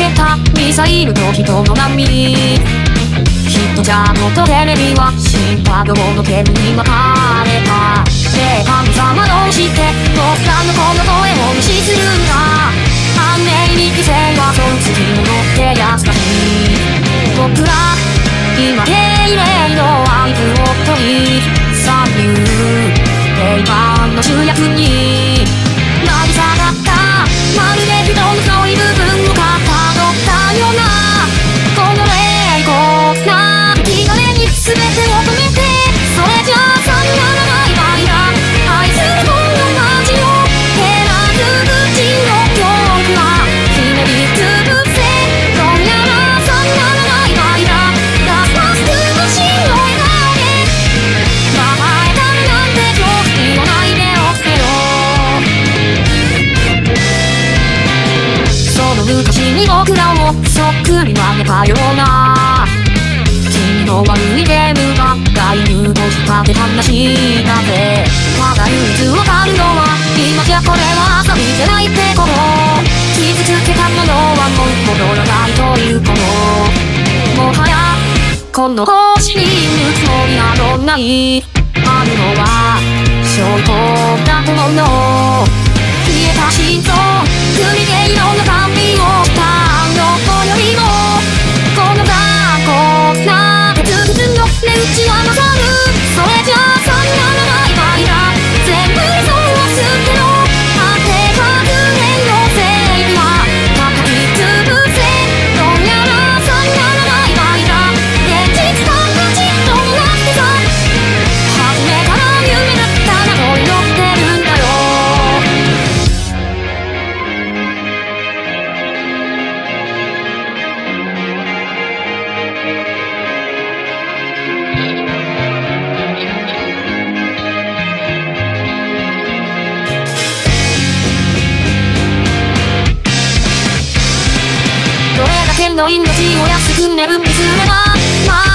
いたミサイルと人の波。人じゃとテレビは新拍ドの剣に巻かれた。で神様どうして僕らのこの声を無視するんだ。君のクをそっくり真似たような。君の悪いゲームが外遊を引っ張って話だぜ。まだ唯一わかるのは今じゃこれは遊びじゃないってこと。傷つけたものはもう戻らないということ。もはやこの星にいるつもりどないあるのは。証拠だと思う天の命を安く眠る娘が、まあ